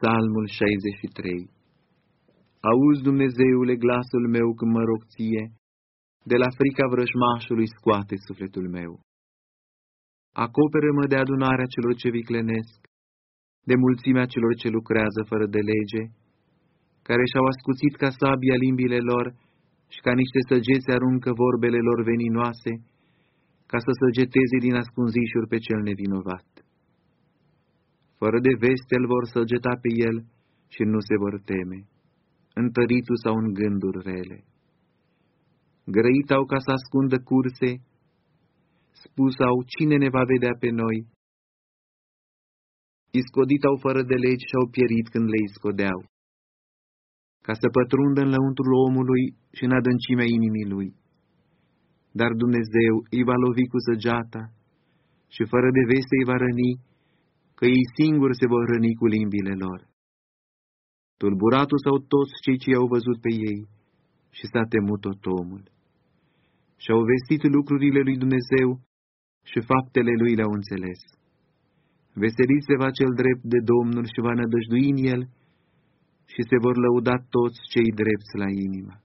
Psalmul 63 Auzi, Dumnezeule, glasul meu când mă rog ție, de la frica vrăjmașului scoate sufletul meu. Acoperă-mă de adunarea celor ce viclenesc, de mulțimea celor ce lucrează fără de lege, care și-au ascuțit ca sabia limbile lor și ca niște săgeți aruncă vorbele lor veninoase, ca să săgeteze din ascunzișuri pe cel nevinovat. Fără de veste îl vor săgeta pe el și nu se vor teme, întăritu sau în gânduri rele. Grăit au ca să ascundă curse, spus au cine ne va vedea pe noi. Iscodit au fără de legi și au pierit când le iscodeau, ca să pătrundă în lăuntrul omului și în adâncimea inimii lui. Dar Dumnezeu îi va lovi cu săgeata și fără de veste îi va răni, că ei singuri se vor răni cu limbile lor. Tulburatul sau toți cei ce i-au văzut pe ei și s-a temut tot omul. Și-au vestit lucrurile lui Dumnezeu și faptele lui le-au înțeles. Veselit se va cel drept de Domnul și va nădăjdui în el și se vor lăuda toți cei drepți la inimă.